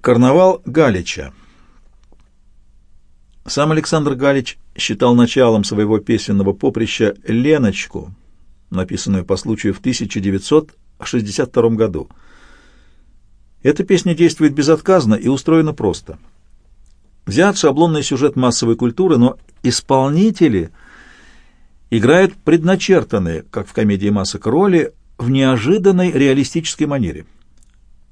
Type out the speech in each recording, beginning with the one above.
Карнавал Галича. Сам Александр Галич считал началом своего песенного поприща «Леночку», написанную по случаю в 1962 году. Эта песня действует безотказно и устроена просто. Взят шаблонный сюжет массовой культуры, но исполнители играют предначертанные, как в комедии «Масок» роли, в неожиданной реалистической манере –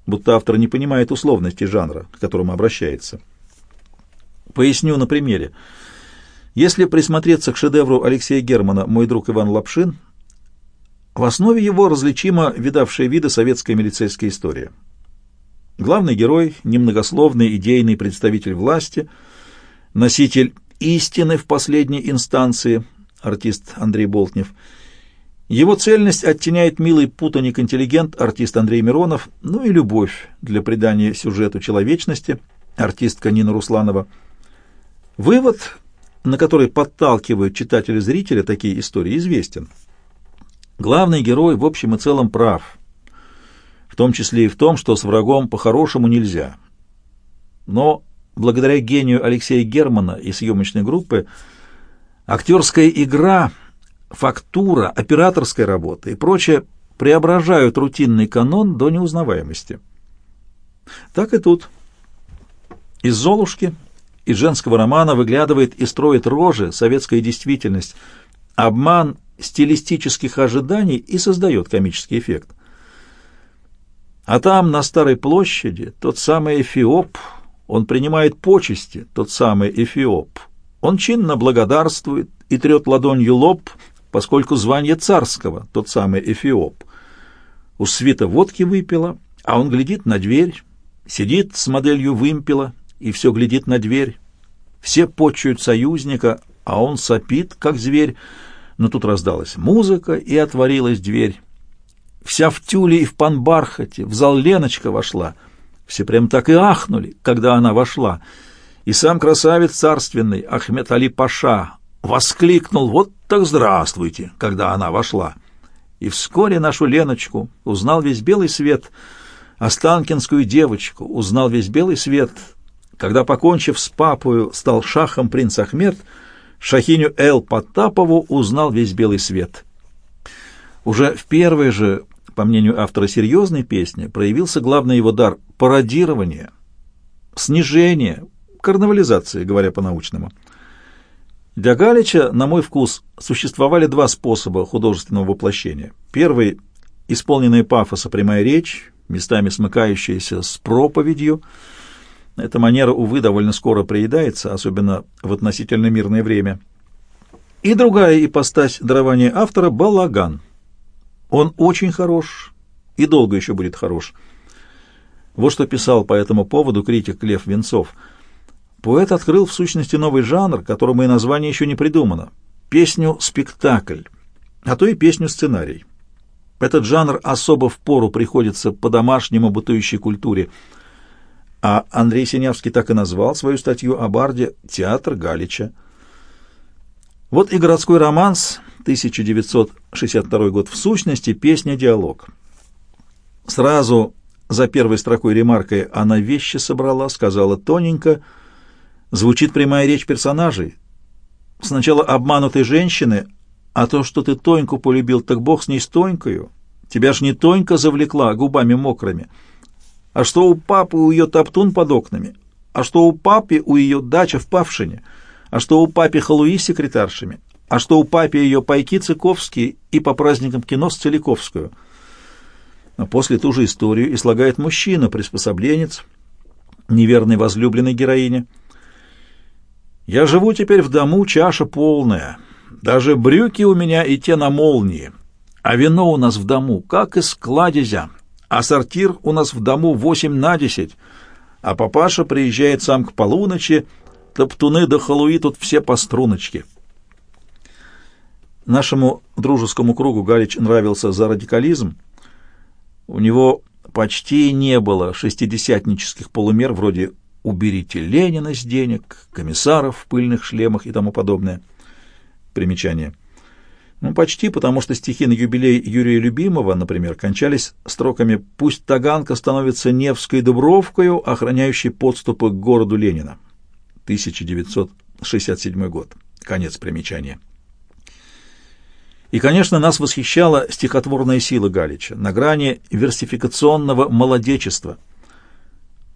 будто автор не понимает условности жанра, к которому обращается. Поясню на примере. Если присмотреться к шедевру Алексея Германа «Мой друг Иван Лапшин», в основе его различима видавшая виды советская милицейская история. Главный герой — немногословный идейный представитель власти, носитель истины в последней инстанции, артист Андрей Болтнев — его цельность оттеняет милый путаник-интеллигент, артист Андрей Миронов, ну и любовь для придания сюжету человечности, артистка Нина Русланова. Вывод, на который подталкивают читатели-зрителя такие истории, известен. Главный герой в общем и целом прав, в том числе и в том, что с врагом по-хорошему нельзя. Но благодаря гению Алексея Германа и съемочной группы актерская игра – фактура, операторская работа и прочее преображают рутинный канон до неузнаваемости. Так и тут. Из «Золушки», из женского романа выглядывает и строит рожи советская действительность, обман стилистических ожиданий и создает комический эффект. А там, на Старой площади, тот самый Эфиоп, он принимает почести, тот самый Эфиоп. Он чинно благодарствует и трет ладонью лоб, поскольку звание царского, тот самый Эфиоп. Уж свита водки выпила, а он глядит на дверь, сидит с моделью вымпела и все глядит на дверь. Все потчуют союзника, а он сопит, как зверь. Но тут раздалась музыка, и отворилась дверь. Вся в тюле и в панбархате, в зал Леночка вошла. Все прям так и ахнули, когда она вошла. И сам красавец царственный, Ахмед Али Паша, воскликнул «Вот так здравствуйте!» когда она вошла. И вскоре нашу Леночку узнал весь белый свет, Останкинскую девочку узнал весь белый свет. Когда, покончив с папою, стал шахом принц Ахмед, Шахиню Эл Потапову узнал весь белый свет. Уже в первой же, по мнению автора серьезной песни, проявился главный его дар — пародирование, снижение, карнавализация, говоря по-научному — для Галича, на мой вкус, существовали два способа художественного воплощения. Первый — исполненная пафоса прямая речь, местами смыкающаяся с проповедью. Эта манера, увы, довольно скоро приедается, особенно в относительно мирное время. И другая ипостась дарования автора — балаган. Он очень хорош и долго еще будет хорош. Вот что писал по этому поводу критик Лев Венцов — Поэт открыл в сущности новый жанр, которому и название еще не придумано — песню-спектакль, а то и песню-сценарий. Этот жанр особо в пору приходится по домашнему бытующей культуре, а Андрей Синявский так и назвал свою статью о Барде «Театр Галича». Вот и городской романс, 1962 год, в сущности песня-диалог. Сразу за первой строкой ремаркой «она вещи собрала», сказала тоненько — Звучит прямая речь персонажей. Сначала обманутой женщины, а то, что ты Тоньку полюбил, так бог с ней с Тонькою. Тебя ж не Тонька завлекла губами мокрыми. А что у папы у ее топтун под окнами? А что у папы у ее дача в Павшине? А что у папи халуи с секретаршами? А что у папи ее пайки цыковские и по праздникам кино с Целиковскую? А после ту же историю и слагает мужчина, приспособленец, неверной возлюбленной героине — я живу теперь в дому, чаша полная. Даже брюки у меня и те на молнии. А вино у нас в дому, как из кладезя. А сортир у нас в дому восемь на десять. А папаша приезжает сам к полуночи, топтуны да халуи тут все по струночке. Нашему дружескому кругу Галич нравился за радикализм. У него почти не было шестидесятнических полумер вроде уберите Ленина с денег, комиссаров в пыльных шлемах и тому подобное. Примечание. Ну, почти, потому что стихи на юбилей Юрия Любимого, например, кончались строками «Пусть Таганка становится Невской Дубровкою, охраняющей подступы к городу Ленина». 1967 год. Конец примечания. И, конечно, нас восхищала стихотворная сила Галича на грани версификационного молодечества.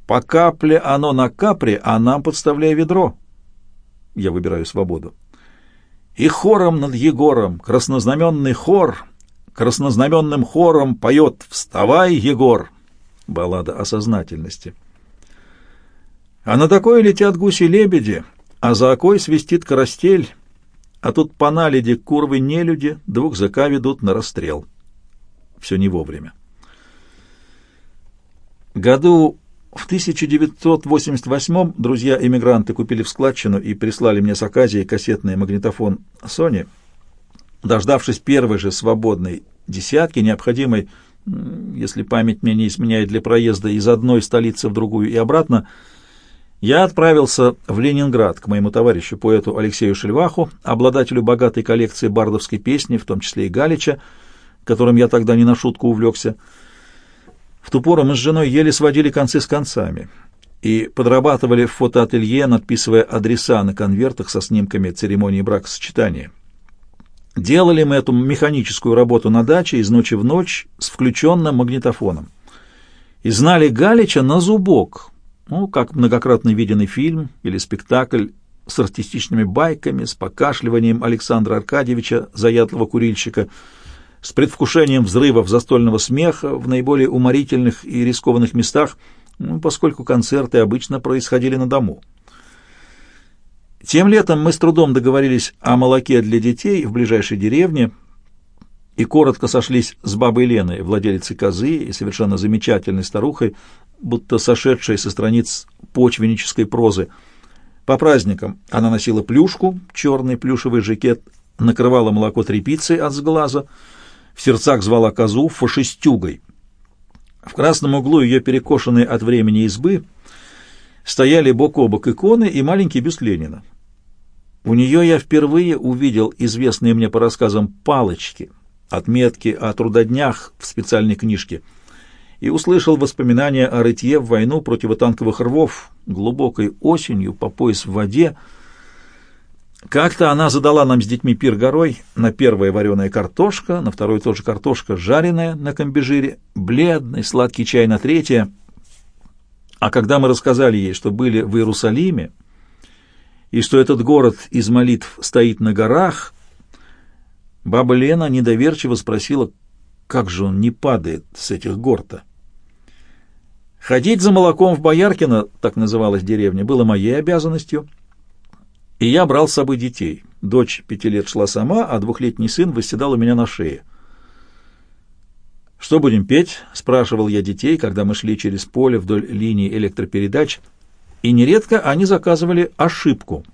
«По капле оно на капре, а нам подставляя ведро». Я выбираю свободу. И хором над Егором краснознаменный хор, краснознаменным хором поет «Вставай, Егор!» Баллада о сознательности. А на такое летят гуси-лебеди, а за окой свистит карастель, а тут по наледи курвы нелюди двух зэка ведут на расстрел. Все не вовремя. Году в 1988 друзья-эмигранты купили в складчину и прислали мне с Аказией кассетный магнитофон Sony. Дождавшись первой же свободной десятки, необходимой, если память мне не изменяет, для проезда из одной столицы в другую и обратно, я отправился в Ленинград к моему товарищу, поэту Алексею Шельваху, обладателю богатой коллекции бардовской песни, в том числе и Галича, которым я тогда не на шутку увлекся. В ту пору мы с женой еле сводили концы с концами и подрабатывали в фотоателье, надписывая адреса на конвертах со снимками церемонии бракосочетания. Делали мы эту механическую работу на даче из ночи в ночь с включенным магнитофоном. И знали Галича на зубок, ну, как многократно виденный фильм или спектакль с артистичными байками, с покашливанием Александра Аркадьевича, заядлого курильщика — с предвкушением взрывов застольного смеха в наиболее уморительных и рискованных местах, ну, поскольку концерты обычно происходили на дому. Тем летом мы с трудом договорились о молоке для детей в ближайшей деревне и коротко сошлись с бабой Леной, владелицей козы и совершенно замечательной старухой, будто сошедшей со страниц почвеннической прозы. По праздникам она носила плюшку, черный плюшевый жакет, накрывала молоко тряпицей от сглаза, в сердцах звала козу фашистюгой. В красном углу ее перекошенной от времени избы стояли бок о бок иконы и маленький бюст Ленина. У нее я впервые увидел известные мне по рассказам палочки, отметки о трудоднях в специальной книжке, и услышал воспоминания о рытье в войну противотанковых рвов глубокой осенью по пояс в воде, как-то она задала нам с детьми пир горой, на первое вареная картошка, на второе тоже картошка жареная на комбижире, бледный сладкий чай на третье. А когда мы рассказали ей, что были в Иерусалиме, и что этот город из молитв стоит на горах, баба Лена недоверчиво спросила, как же он не падает с этих гор-то. Ходить за молоком в Бояркино, так называлась деревня, было моей обязанностью — и я брал с собой детей. Дочь пяти лет шла сама, а двухлетний сын восседал у меня на шее. «Что будем петь?» — спрашивал я детей, когда мы шли через поле вдоль линии электропередач, и нередко они заказывали ошибку.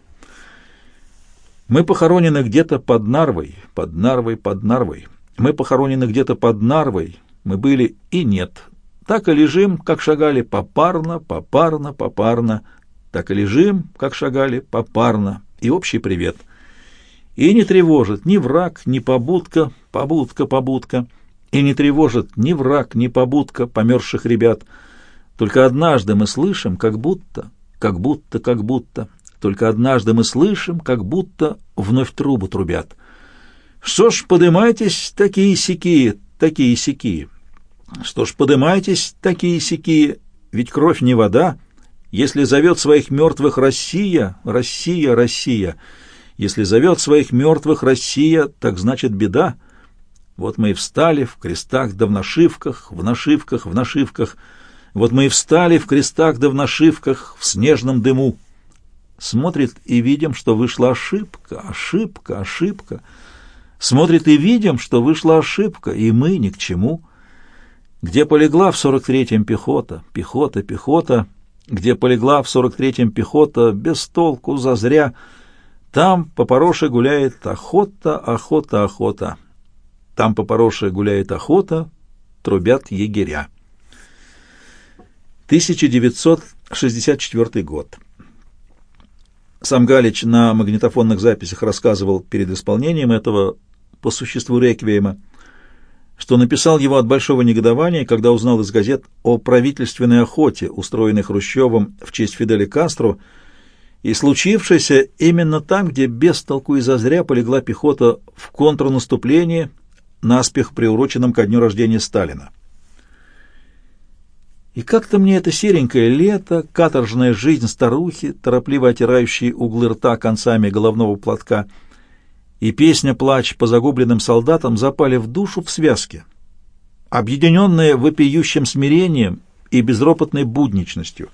«Мы похоронены где-то под Нарвой, под Нарвой, под Нарвой. Мы похоронены где-то под Нарвой. Мы были и нет. Так и лежим, как шагали, попарно, попарно, попарно, так и лежим, как шагали, попарно, и общий привет. И не тревожит ни враг, ни побудка, побудка, побудка, и не тревожит ни враг, ни побудка померзших ребят. Только однажды мы слышим, как будто, как будто, как будто, только однажды мы слышим, как будто вновь трубу трубят. Что ж, подымайтесь, такие сякие, такие сякие. Что ж, подымайтесь, такие сякие, ведь кровь не вода, — если зовет своих мертвых Россия, Россия, Россия, если зовет своих мертвых Россия, так значит беда. Вот мы и встали в крестах да в нашивках, в нашивках, в нашивках. Вот мы и встали в крестах да в нашивках, в снежном дыму. Смотрит и видим, что вышла ошибка, ошибка, ошибка. Смотрит и видим, что вышла ошибка, и мы ни к чему. Где полегла в сорок третьем пехота, пехота, пехота — где полегла в 43-м пехота, без толку, зазря. Там по пороше гуляет охота, охота, охота. Там по пороше гуляет охота, трубят егеря. 1964 год. Сам Галич на магнитофонных записях рассказывал перед исполнением этого по существу реквиема, что написал его от большого негодования, когда узнал из газет о правительственной охоте, устроенной Хрущевым в честь Фиделя Кастро, и случившейся именно там, где без толку и зазря полегла пехота в контрнаступлении, наспех приуроченном ко дню рождения Сталина. И как-то мне это серенькое лето, каторжная жизнь старухи, торопливо отирающей углы рта концами головного платка, и песня-плач по загубленным солдатам запали в душу в связке, объединенные вопиющим смирением и безропотной будничностью.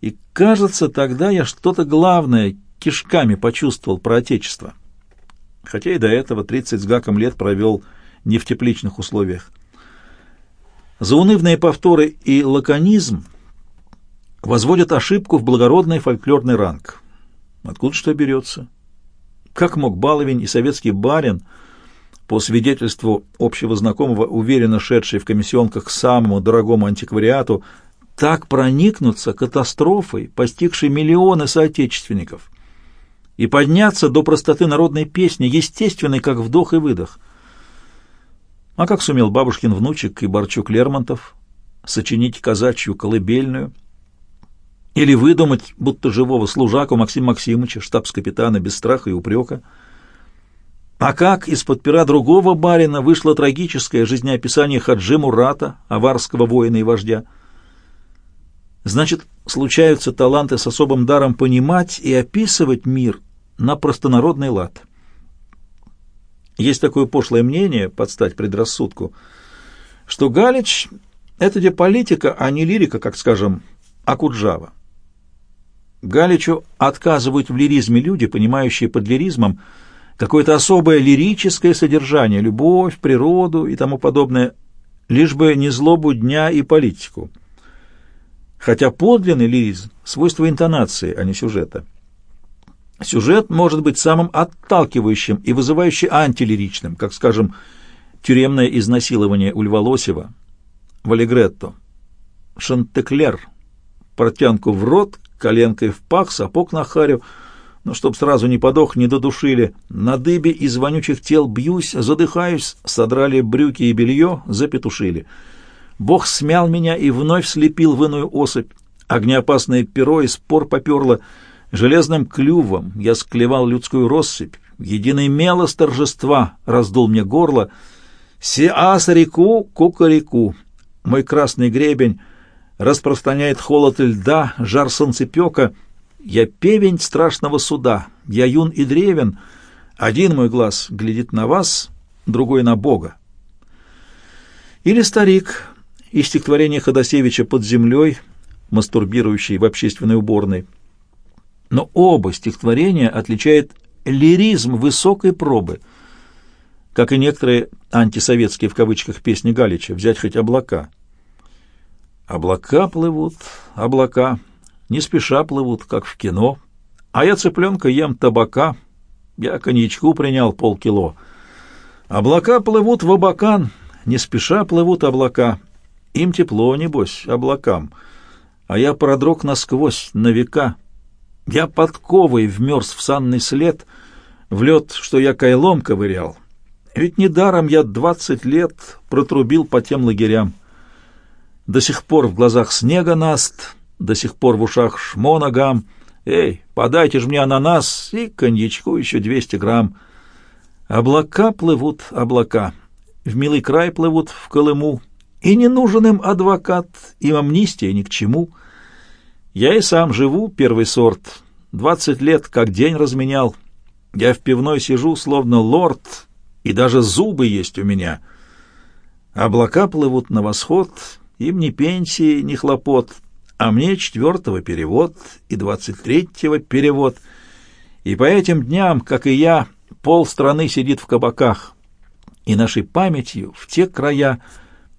И, кажется, тогда я что-то главное кишками почувствовал про Отечество, хотя и до этого тридцать с гаком лет провел не в тепличных условиях. Заунывные повторы и лаконизм возводят ошибку в благородный фольклорный ранг. Откуда что берется? Как мог баловень и советский барин, по свидетельству общего знакомого, уверенно шедший в комиссионках к самому дорогому антиквариату, так проникнуться катастрофой, постигшей миллионы соотечественников, и подняться до простоты народной песни, естественной, как вдох и выдох – а как сумел бабушкин внучек и Борчук Лермонтов сочинить казачью колыбельную? Или выдумать, будто живого служаку Максима Максимовича, штабс-капитана, без страха и упрека? А как из-под пера другого барина вышло трагическое жизнеописание Хаджи Мурата, аварского воина и вождя? Значит, случаются таланты с особым даром понимать и описывать мир на простонародный лад. Есть такое пошлое мнение, подстать предрассудку, что Галич — это где политика, а не лирика, как, скажем, Акуджава. Галичу отказывают в лиризме люди, понимающие под лиризмом какое-то особое лирическое содержание, любовь, природу и тому подобное, лишь бы не злобу дня и политику. Хотя подлинный лиризм — свойство интонации, а не сюжета. Сюжет может быть самым отталкивающим и вызывающе антилиричным, как, скажем, тюремное изнасилование у Льва Лосева, Валигретто, Шантеклер, портянку в рот, коленкой в пах, сапог на харю, но чтоб сразу не подох, не додушили. На дыбе из вонючих тел бьюсь, задыхаюсь, содрали брюки и белье, запетушили. Бог смял меня и вновь слепил в иную особь. Огнеопасное перо и спор поперло — Железным клювом я склевал людскую россыпь, единый мелос торжества раздул мне горло. Сиас реку, кукареку, мой красный гребень распространяет холод льда, жар солнцепека. Я певень страшного суда, я юн и древен. Один мой глаз глядит на вас, другой на Бога. Или старик из стихотворения Ходосевича «Под землей», мастурбирующий в общественной уборной — но оба стихотворения отличает лиризм высокой пробы, как и некоторые антисоветские в кавычках песни Галича, взять хоть облака. Облака плывут, облака, не спеша плывут, как в кино, а я цыпленка ем табака, я коньячку принял полкило. Облака плывут в абакан, не спеша плывут облака, им тепло, небось, облакам, а я продрог насквозь, на века — я подковой вмерз в санный след, в лед, что я кайлом ковырял. Ведь недаром я двадцать лет протрубил по тем лагерям. До сих пор в глазах снега наст, до сих пор в ушах шмо ногам. Эй, подайте ж мне ананас и коньячку еще двести грамм. Облака плывут, облака, в милый край плывут в Колыму, и не нужен им адвокат, им амнистия ни к чему — я и сам живу первый сорт, двадцать лет как день разменял. Я в пивной сижу, словно лорд, и даже зубы есть у меня. Облака плывут на восход, им ни пенсии, ни хлопот, а мне четвертого перевод и двадцать третьего перевод. И по этим дням, как и я, пол страны сидит в кабаках, и нашей памятью в те края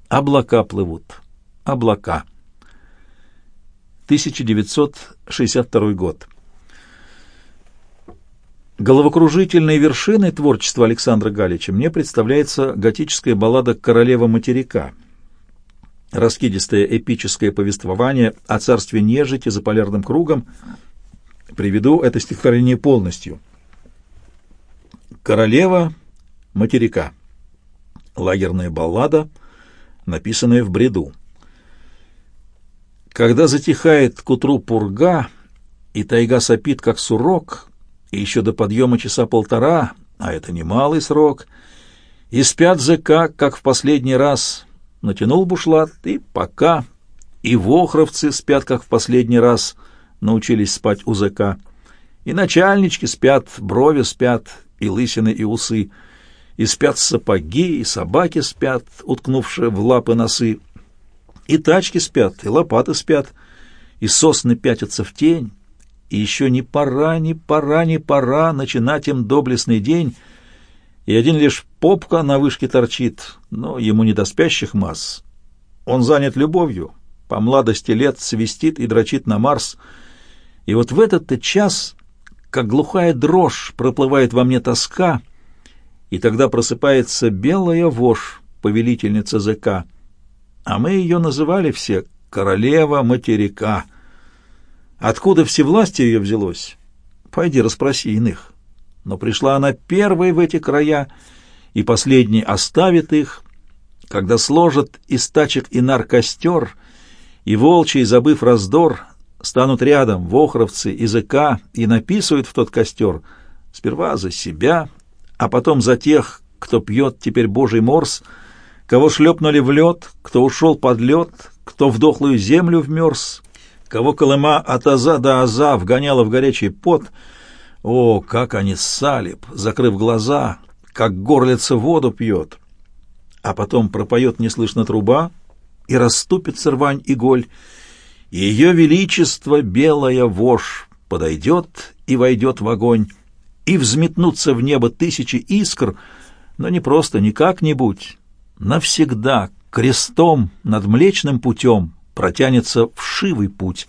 облака плывут, облака. 1962 год. Головокружительной вершиной творчества Александра Галича мне представляется готическая баллада «Королева материка», раскидистое эпическое повествование о царстве нежити за полярным кругом. Приведу это стихотворение полностью. «Королева материка. Лагерная баллада, написанная в бреду. Когда затихает к утру пурга, и тайга сопит, как сурок, и еще до подъема часа полтора, а это немалый срок, и спят ЗК, как в последний раз, натянул бушлат, и пока, и вохровцы спят, как в последний раз, научились спать у ЗК, и начальнички спят, брови спят, и лысины, и усы, и спят сапоги, и собаки спят, уткнувшие в лапы носы, и тачки спят, и лопаты спят, и сосны пятятся в тень, и еще не пора, не пора, не пора начинать им доблестный день, и один лишь попка на вышке торчит, но ему не до спящих масс. Он занят любовью, по младости лет свистит и дрочит на Марс, и вот в этот-то час, как глухая дрожь, проплывает во мне тоска, и тогда просыпается белая вошь, повелительница ЗК, а мы ее называли все «королева материка». Откуда всевластие ее взялось? Пойди расспроси иных. Но пришла она первой в эти края, и последний оставит их, когда сложат из тачек нар костер, и волчий, забыв раздор, станут рядом вохровцы, языка и написывают в тот костер сперва за себя, а потом за тех, кто пьет теперь божий морс, кого шлепнули в лед, кто ушел под лед, кто в дохлую землю вмерз, кого Колыма от аза до аза вгоняла в горячий пот. О, как они салип, закрыв глаза, как горлица воду пьет. А потом пропоет неслышно труба, и расступится рвань и голь, и ее величество белая вошь подойдет и войдет в огонь, и взметнутся в небо тысячи искр, но не просто, не как-нибудь, навсегда, крестом над Млечным путем, протянется вшивый путь.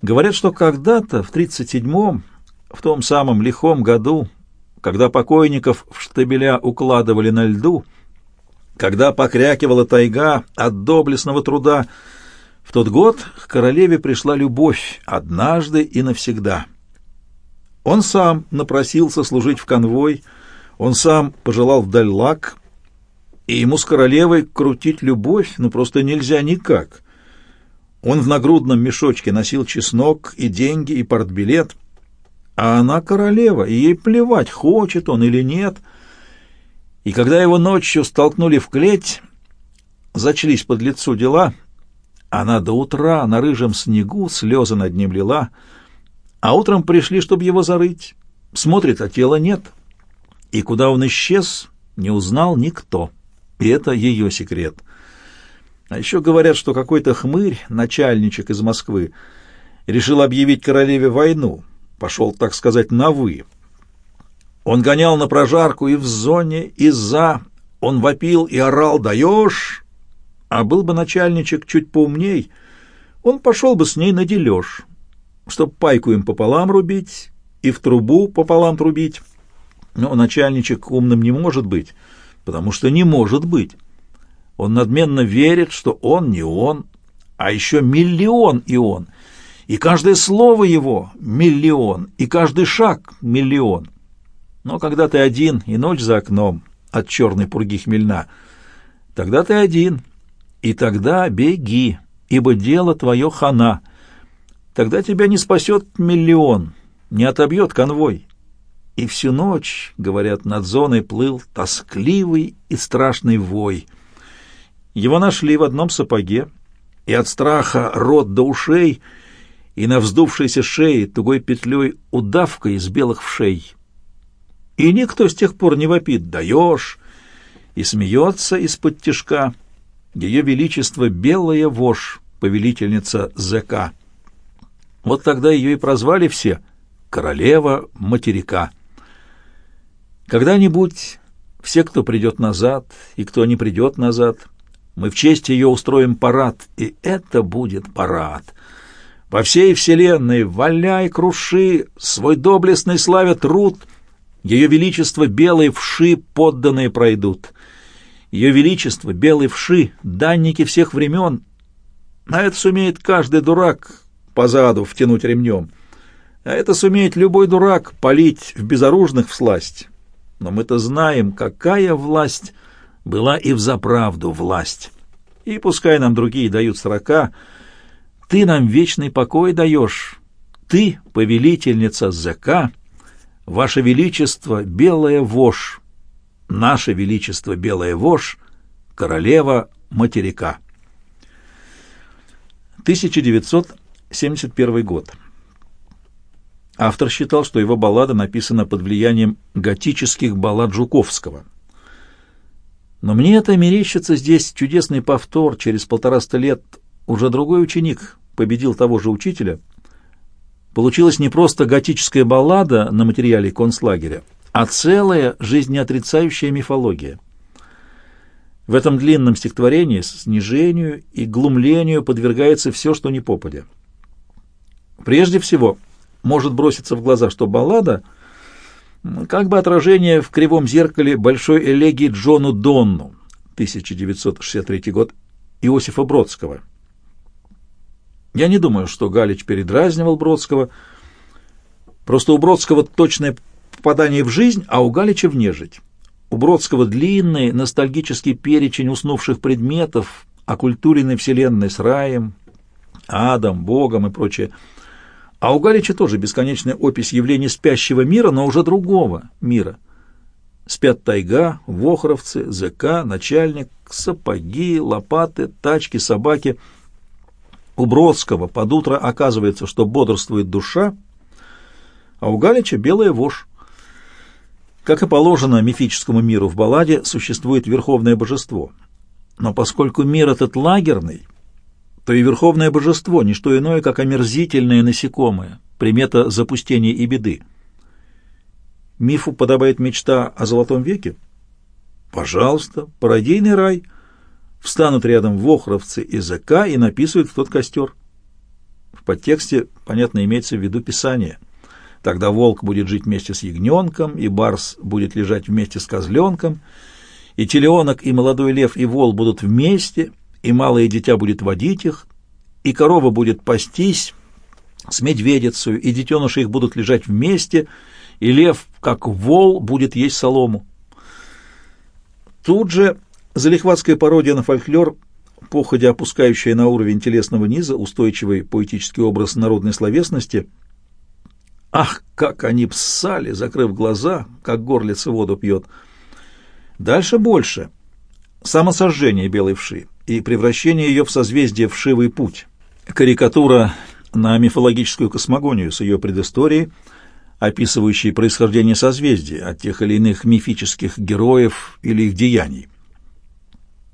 Говорят, что когда-то, в 37-м, в том самом лихом году, когда покойников в штабеля укладывали на льду, когда покрякивала тайга от доблестного труда, в тот год к королеве пришла любовь однажды и навсегда. Он сам напросился служить в конвой, он сам пожелал вдаль лак — и ему с королевой крутить любовь ну просто нельзя никак. Он в нагрудном мешочке носил чеснок и деньги, и портбилет, а она королева, и ей плевать, хочет он или нет. И когда его ночью столкнули в клеть, зачлись под лицу дела, она до утра на рыжем снегу слезы над ним лила, а утром пришли, чтобы его зарыть. Смотрит, а тела нет. И куда он исчез, не узнал никто. И это ее секрет. А еще говорят, что какой-то хмырь, начальничек из Москвы, решил объявить королеве войну, пошел, так сказать, на «вы». Он гонял на прожарку и в зоне, и за, он вопил и орал «даешь!», а был бы начальничек чуть поумней, он пошел бы с ней на дележ, чтоб пайку им пополам рубить и в трубу пополам трубить. Но начальничек умным не может быть, потому что не может быть. Он надменно верит, что он не он, а еще миллион и он. И каждое слово его — миллион, и каждый шаг — миллион. Но когда ты один, и ночь за окном от черной пурги хмельна, тогда ты один, и тогда беги, ибо дело твое хана. Тогда тебя не спасет миллион, не отобьет конвой. И всю ночь, говорят, над зоной плыл тоскливый и страшный вой. Его нашли в одном сапоге, и от страха рот до ушей, и на вздувшейся шее тугой петлей удавка из белых вшей. И никто с тех пор не вопит «даешь!» и смеется из-под тишка ее величество белая вошь, повелительница ЗК. Вот тогда ее и прозвали все «королева материка». Когда-нибудь все, кто придет назад и кто не придет назад, мы в честь ее устроим парад, и это будет парад. Во всей вселенной валяй, круши, свой доблестный славя труд, ее величество белой вши подданные пройдут. Ее величество белой вши, данники всех времен, а это сумеет каждый дурак по заду втянуть ремнем, а это сумеет любой дурак полить в безоружных всласть но мы-то знаем, какая власть была и взаправду власть. И пускай нам другие дают срока, ты нам вечный покой даешь. Ты, повелительница ЗК, ваше величество, белая вошь, наше величество, белая вошь, королева материка. 1971 год. Автор считал, что его баллада написана под влиянием готических баллад Жуковского. Но мне это мерещится здесь чудесный повтор. Через полтораста лет уже другой ученик победил того же учителя. Получилась не просто готическая баллада на материале концлагеря, а целая жизнеотрицающая мифология. В этом длинном стихотворении снижению и глумлению подвергается все, что не попадя. Прежде всего, может броситься в глаза, что баллада как бы отражение в кривом зеркале большой элегии Джону Донну, 1963 год, Иосифа Бродского. Я не думаю, что Галич передразнивал Бродского, просто у Бродского точное попадание в жизнь, а у Галича в нежить. У Бродского длинный ностальгический перечень уснувших предметов, оккультуренной вселенной с раем, адом, богом и прочее – а у Галича тоже бесконечная опись явлений спящего мира, но уже другого мира. Спят тайга, вохровцы, ЗК, начальник, сапоги, лопаты, тачки, собаки. У Бродского под утро оказывается, что бодрствует душа, а у Галича белая вошь. Как и положено мифическому миру в балладе, существует верховное божество. Но поскольку мир этот лагерный, то и верховное божество — не что иное, как омерзительное насекомое, примета запустения и беды. Мифу подобает мечта о золотом веке? Пожалуйста, пародийный рай. Встанут рядом вохровцы и ЗК и написывают в тот костер. В подтексте, понятно, имеется в виду Писание. Тогда волк будет жить вместе с ягненком, и барс будет лежать вместе с козленком, и теленок, и молодой лев, и вол будут вместе — и малое дитя будет водить их, и корова будет пастись с медведицей, и детеныши их будут лежать вместе, и лев, как вол, будет есть солому. Тут же залихватская пародия на фольклор, походя опускающая на уровень телесного низа устойчивый поэтический образ народной словесности. Ах, как они псали, закрыв глаза, как горлица воду пьет. Дальше больше. Самосожжение белой вши и превращение ее в созвездие вшивый путь. Карикатура на мифологическую космогонию с ее предысторией, описывающей происхождение созвездий от тех или иных мифических героев или их деяний.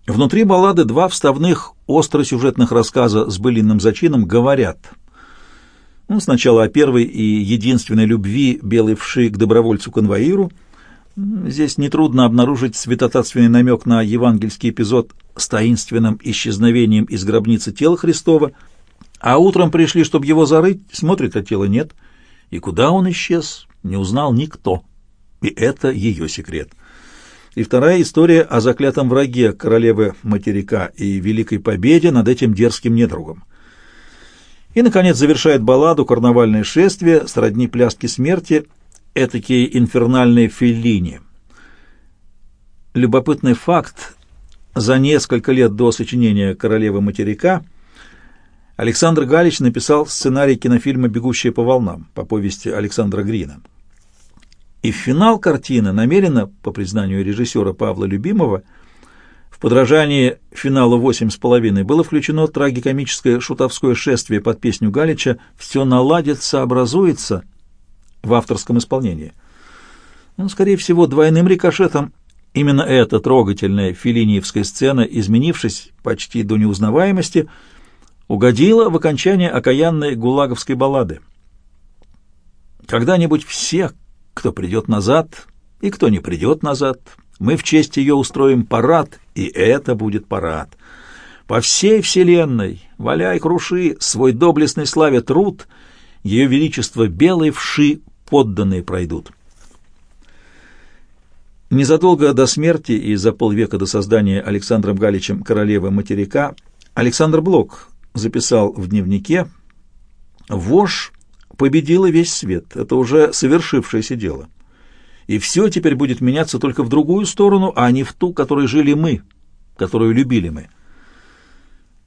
Внутри баллады два вставных остросюжетных рассказа с былинным зачином говорят. Ну, сначала о первой и единственной любви белой вши к добровольцу-конвоиру – Здесь нетрудно обнаружить святотатственный намек на евангельский эпизод с таинственным исчезновением из гробницы тела Христова, а утром пришли, чтобы его зарыть, смотрит, а тела нет. И куда он исчез, не узнал никто. И это ее секрет. И вторая история о заклятом враге королевы материка и великой победе над этим дерзким недругом. И, наконец, завершает балладу «Карнавальное шествие» сродни пляски смерти – этакие инфернальные феллини. Любопытный факт. За несколько лет до сочинения «Королевы материка» Александр Галич написал сценарий кинофильма «Бегущие по волнам» по повести Александра Грина. И финал картины намеренно, по признанию режиссера Павла Любимова, в подражании финалу «Восемь с половиной» было включено трагикомическое шутовское шествие под песню Галича «Все наладится, образуется», в авторском исполнении. Ну, скорее всего, двойным рикошетом именно эта трогательная филиниевская сцена, изменившись почти до неузнаваемости, угодила в окончание окаянной гулаговской баллады. Когда-нибудь все, кто придет назад и кто не придет назад, мы в честь ее устроим парад, и это будет парад. По всей вселенной, валяй, круши, свой доблестный славе труд, ее величество белой вши подданные пройдут. Незадолго до смерти и за полвека до создания Александром Галичем королевы материка Александр Блок записал в дневнике «Вошь победила весь свет, это уже совершившееся дело. и все теперь будет меняться только в другую сторону, а не в ту, которой жили мы, которую любили мы.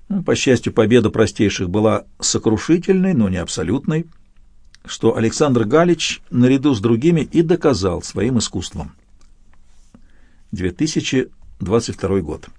Ну, по счастью, победа простейших была сокрушительной, но не абсолютной, что Александр Галич наряду с другими и доказал своим искусством. 2022 год.